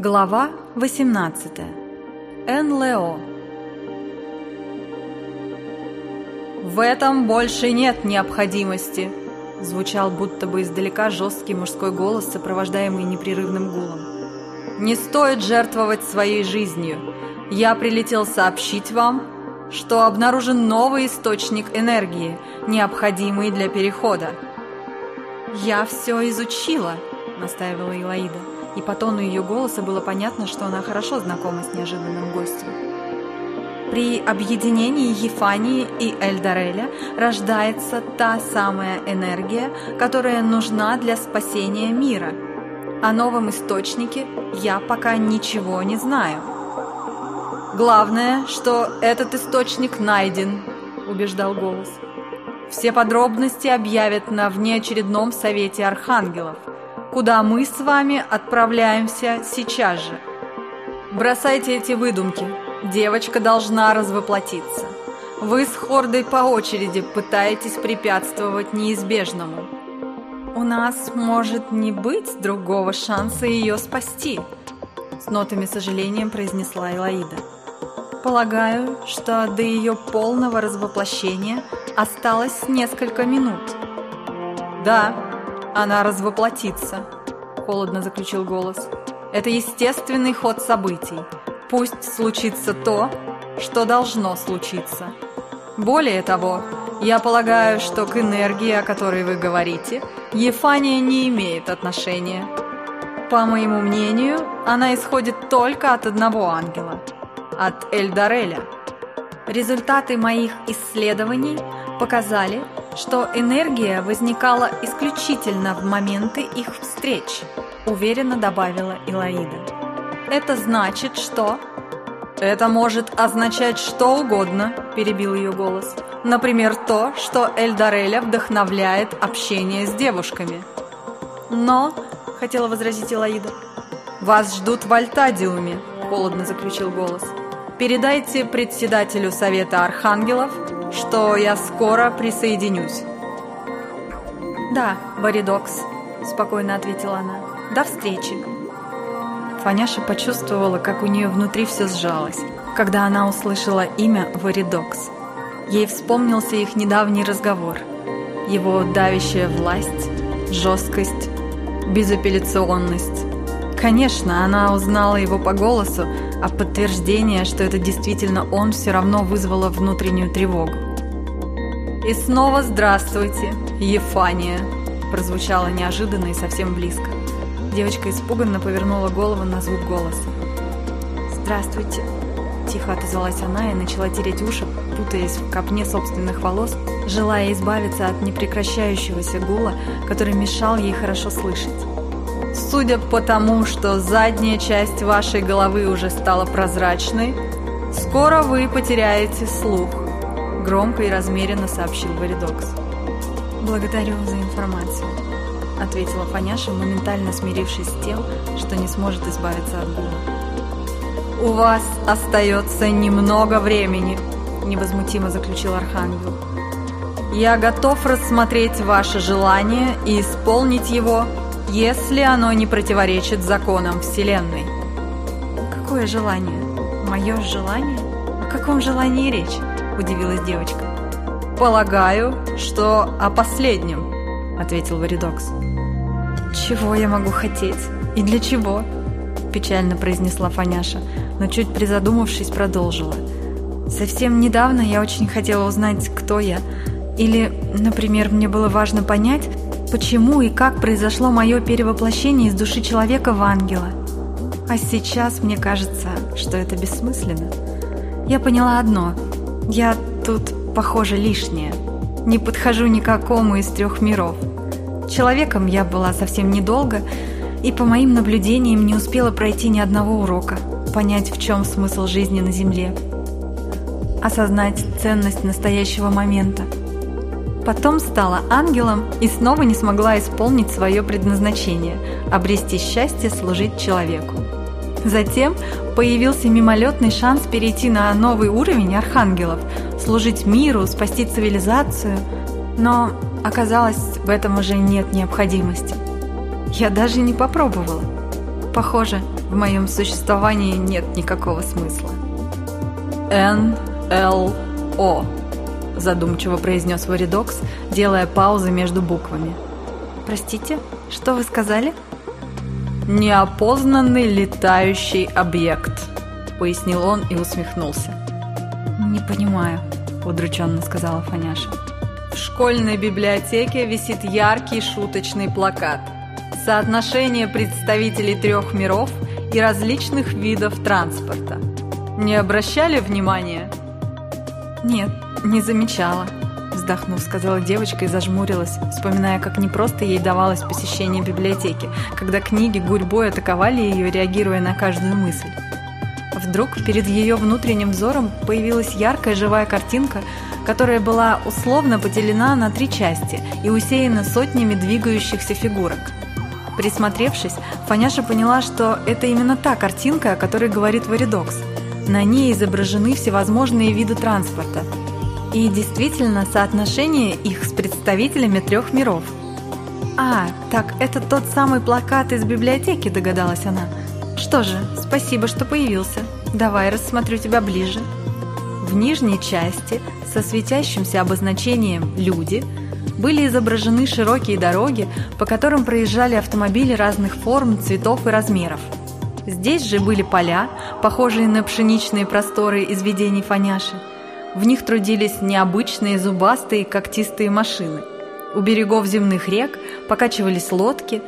Глава 18. НЛО. «В этом больше нет необходимости», — звучал будто бы издалека жесткий мужской голос, сопровождаемый непрерывным гулом. «Не стоит жертвовать своей жизнью. Я прилетел сообщить вам, что обнаружен новый источник энергии, необходимый для перехода». «Я все изучила», — настаивала Илаида и по тону ее голоса было понятно, что она хорошо знакома с неожиданным гостем. При объединении Ефании и Эльдареля рождается та самая энергия, которая нужна для спасения мира. О новом источнике я пока ничего не знаю. «Главное, что этот источник найден», – убеждал голос. «Все подробности объявят на внеочередном совете архангелов куда мы с вами отправляемся сейчас же. Бросайте эти выдумки. Девочка должна развоплотиться. Вы с Хордой по очереди пытаетесь препятствовать неизбежному. У нас может не быть другого шанса ее спасти, с нотами сожаления произнесла Элаида. Полагаю, что до ее полного развоплощения осталось несколько минут. Да, она развоплотится», — холодно заключил голос. «Это естественный ход событий. Пусть случится то, что должно случиться. Более того, я полагаю, что к энергии, о которой вы говорите, Ефания не имеет отношения. По моему мнению, она исходит только от одного ангела – от Эльдареля. Результаты моих исследований показали, что энергия возникала исключительно в моменты их встреч, уверенно добавила Илаида. Это значит, что... Это может означать что угодно, перебил ее голос. Например, то, что Эльдареля вдохновляет общение с девушками. Но, хотела возразить Илаида, вас ждут в Альтадиуме, холодно заключил голос. Передайте председателю Совета Архангелов, что я скоро присоединюсь. «Да, Варидокс», — спокойно ответила она. «До встречи». Фаняша почувствовала, как у нее внутри все сжалось, когда она услышала имя Варидокс. Ей вспомнился их недавний разговор. Его давящая власть, жесткость, безапелляционность. Конечно, она узнала его по голосу, а подтверждение, что это действительно он, все равно вызвало внутреннюю тревогу. «И снова здравствуйте, Ефания!» прозвучало неожиданно и совсем близко. Девочка испуганно повернула голову на звук голоса. «Здравствуйте!» Тихо отозвалась она и начала тереть уши, путаясь в копне собственных волос, желая избавиться от непрекращающегося гула, который мешал ей хорошо слышать. «Судя по тому, что задняя часть вашей головы уже стала прозрачной, скоро вы потеряете слух громко и размеренно сообщил Варидокс. «Благодарю за информацию», — ответила Фаняша, моментально смирившись с тем, что не сможет избавиться от гула. «У вас остается немного времени», — невозмутимо заключил Архангел. «Я готов рассмотреть ваше желание и исполнить его, если оно не противоречит законам Вселенной». «Какое желание? Мое желание? О каком желании речь?» удивилась девочка. «Полагаю, что о последнем», — ответил Варидокс. «Чего я могу хотеть? И для чего?» — печально произнесла Фаняша, но чуть призадумавшись, продолжила. «Совсем недавно я очень хотела узнать, кто я. Или, например, мне было важно понять, почему и как произошло мое перевоплощение из души человека в ангела. А сейчас мне кажется, что это бессмысленно. Я поняла одно — я тут, похоже, лишняя. Не подхожу никакому из трех миров. Человеком я была совсем недолго, и по моим наблюдениям не успела пройти ни одного урока, понять, в чем смысл жизни на Земле, осознать ценность настоящего момента. Потом стала ангелом и снова не смогла исполнить свое предназначение – обрести счастье служить человеку. Затем появился мимолетный шанс перейти на новый уровень архангелов, служить миру, спасти цивилизацию. Но оказалось, в этом уже нет необходимости. Я даже не попробовала. Похоже, в моем существовании нет никакого смысла. Н-Л-О задумчиво произнес Варидокс, делая паузы между буквами. «Простите, что вы сказали?» «Неопознанный летающий объект», — пояснил он и усмехнулся. «Не понимаю», — удрученно сказала Фаняша. В школьной библиотеке висит яркий шуточный плакат. Соотношение представителей трех миров и различных видов транспорта. Не обращали внимания? Нет, «Не замечала», – вздохнув, сказала девочка и зажмурилась, вспоминая, как непросто ей давалось посещение библиотеки, когда книги гурьбой атаковали ее, реагируя на каждую мысль. Вдруг перед ее внутренним взором появилась яркая живая картинка, которая была условно поделена на три части и усеяна сотнями двигающихся фигурок. Присмотревшись, Фаняша поняла, что это именно та картинка, о которой говорит Варидокс. На ней изображены всевозможные виды транспорта – и действительно соотношение их с представителями трех миров. «А, так это тот самый плакат из библиотеки», – догадалась она. «Что же, спасибо, что появился. Давай рассмотрю тебя ближе». В нижней части со светящимся обозначением «Люди» были изображены широкие дороги, по которым проезжали автомобили разных форм, цветов и размеров. Здесь же были поля, похожие на пшеничные просторы из видений Фаняши – в них трудились необычные зубастые когтистые машины. У берегов земных рек покачивались лодки,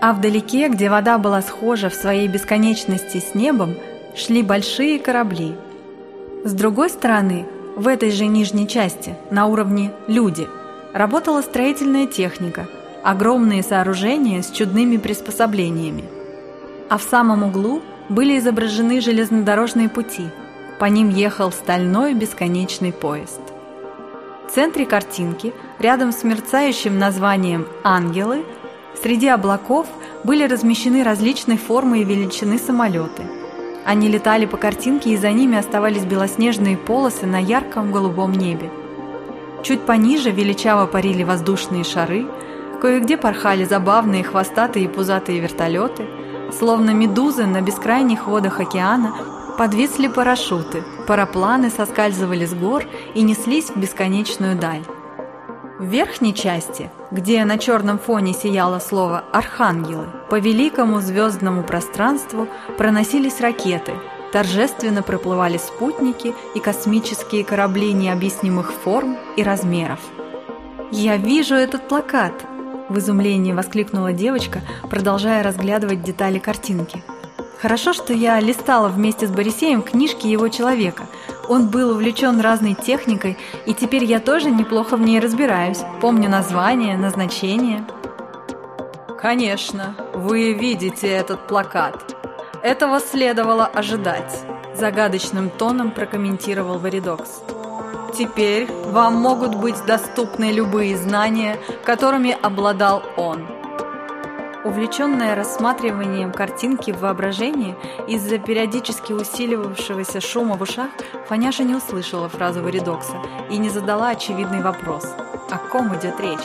а вдалеке, где вода была схожа в своей бесконечности с небом, шли большие корабли. С другой стороны, в этой же нижней части, на уровне «люди», работала строительная техника, огромные сооружения с чудными приспособлениями. А в самом углу были изображены железнодорожные пути – по ним ехал стальной бесконечный поезд. В центре картинки, рядом с мерцающим названием «Ангелы», среди облаков были размещены различной формы и величины самолеты. Они летали по картинке, и за ними оставались белоснежные полосы на ярком голубом небе. Чуть пониже величаво парили воздушные шары, кое-где порхали забавные хвостатые и пузатые вертолеты, словно медузы на бескрайних водах океана Подвисли парашюты, парапланы соскальзывали с гор и неслись в бесконечную даль. В верхней части, где на черном фоне сияло слово «Архангелы», по великому звездному пространству проносились ракеты, торжественно проплывали спутники и космические корабли необъяснимых форм и размеров. «Я вижу этот плакат!» – в изумлении воскликнула девочка, продолжая разглядывать детали картинки – Хорошо, что я листала вместе с Борисеем книжки его человека. Он был увлечен разной техникой, и теперь я тоже неплохо в ней разбираюсь. Помню название, назначение. Конечно, вы видите этот плакат. Этого следовало ожидать, загадочным тоном прокомментировал Варидокс. Теперь вам могут быть доступны любые знания, которыми обладал он – Увлеченная рассматриванием картинки в воображении из-за периодически усиливавшегося шума в ушах, Фаняша не услышала фразу Варидокса и не задала очевидный вопрос. О ком идет речь?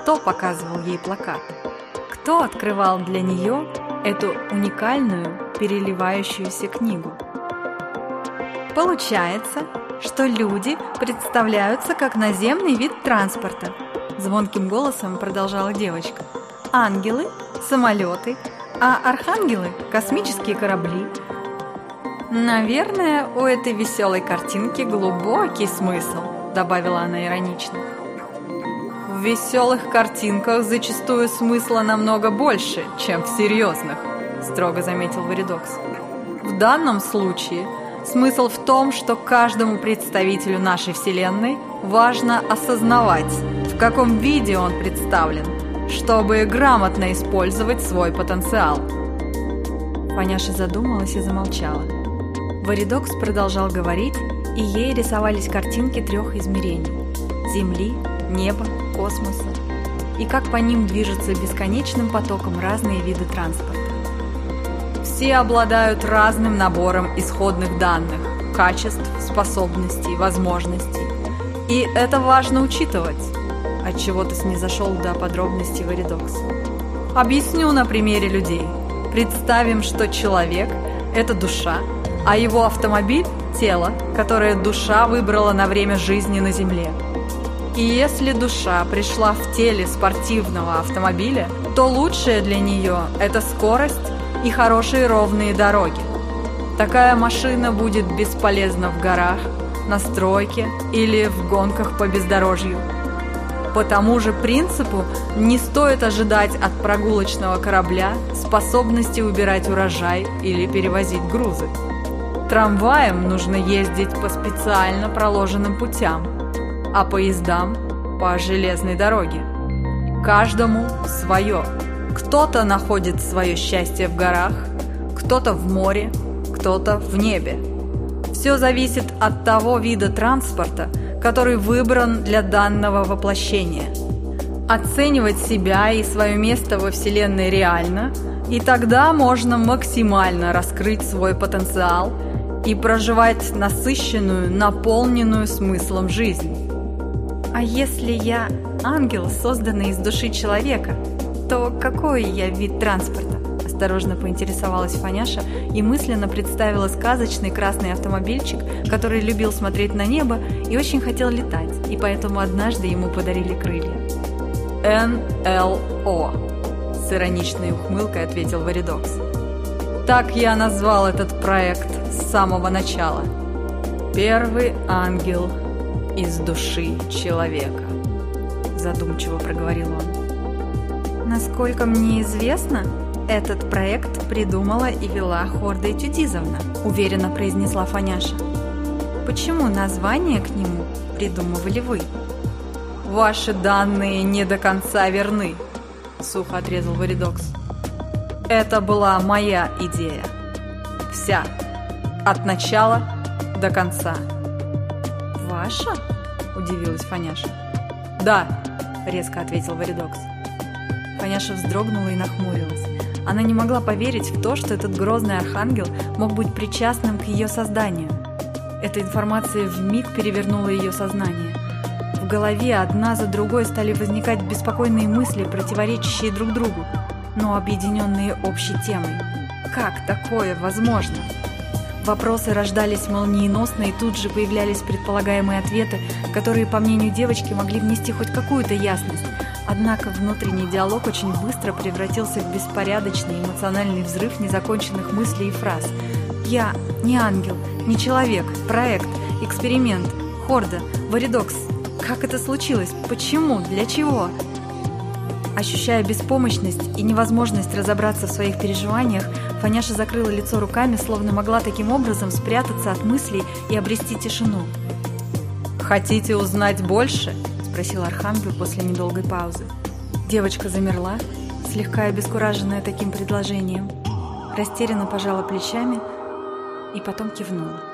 Кто показывал ей плакат? Кто открывал для нее эту уникальную переливающуюся книгу? Получается, что люди представляются как наземный вид транспорта, звонким голосом продолжала девочка ангелы – самолеты, а архангелы – космические корабли. «Наверное, у этой веселой картинки глубокий смысл», – добавила она иронично. «В веселых картинках зачастую смысла намного больше, чем в серьезных», – строго заметил Варидокс. «В данном случае смысл в том, что каждому представителю нашей Вселенной важно осознавать, в каком виде он представлен – чтобы грамотно использовать свой потенциал. Фаняша задумалась и замолчала. Варидокс продолжал говорить, и ей рисовались картинки трех измерений – Земли, неба, космоса, и как по ним движутся бесконечным потоком разные виды транспорта. Все обладают разным набором исходных данных, качеств, способностей, возможностей. И это важно учитывать отчего ты снизошел до подробностей Варидокс. Объясню на примере людей. Представим, что человек – это душа, а его автомобиль – тело, которое душа выбрала на время жизни на Земле. И если душа пришла в теле спортивного автомобиля, то лучшее для нее – это скорость и хорошие ровные дороги. Такая машина будет бесполезна в горах, на стройке или в гонках по бездорожью. По тому же принципу не стоит ожидать от прогулочного корабля способности убирать урожай или перевозить грузы. Трамваем нужно ездить по специально проложенным путям, а поездам – по железной дороге. Каждому свое. Кто-то находит свое счастье в горах, кто-то в море, кто-то в небе. Все зависит от того вида транспорта, который выбран для данного воплощения. Оценивать себя и свое место во Вселенной реально, и тогда можно максимально раскрыть свой потенциал и проживать насыщенную, наполненную смыслом жизнь. А если я ангел, созданный из души человека, то какой я вид транспорта? Осторожно поинтересовалась Фаняша и мысленно представила сказочный красный автомобильчик, который любил смотреть на небо и очень хотел летать, и поэтому однажды ему подарили крылья. «НЛО», – с ироничной ухмылкой ответил Варидокс. «Так я назвал этот проект с самого начала. Первый ангел из души человека», – задумчиво проговорил он. «Насколько мне известно, этот проект придумала и вела Хорда Этюдизовна, уверенно произнесла Фаняша. Почему название к нему придумывали вы? Ваши данные не до конца верны, сухо отрезал Варидокс. Это была моя идея. Вся. От начала до конца. Ваша? Удивилась Фаняша. Да, резко ответил Варидокс. Фаняша вздрогнула и нахмурилась. Она не могла поверить в то, что этот грозный архангел мог быть причастным к ее созданию. Эта информация вмиг перевернула ее сознание. В голове одна за другой стали возникать беспокойные мысли, противоречащие друг другу, но объединенные общей темой. Как такое возможно? Вопросы рождались молниеносно, и тут же появлялись предполагаемые ответы, которые, по мнению девочки, могли внести хоть какую-то ясность. Однако внутренний диалог очень быстро превратился в беспорядочный эмоциональный взрыв незаконченных мыслей и фраз. «Я не ангел, не человек, проект, эксперимент, хорда, варидокс. Как это случилось? Почему? Для чего?» Ощущая беспомощность и невозможность разобраться в своих переживаниях, Фаняша закрыла лицо руками, словно могла таким образом спрятаться от мыслей и обрести тишину. «Хотите узнать больше?» спросил Архангел после недолгой паузы. Девочка замерла, слегка обескураженная таким предложением, растерянно пожала плечами и потом кивнула.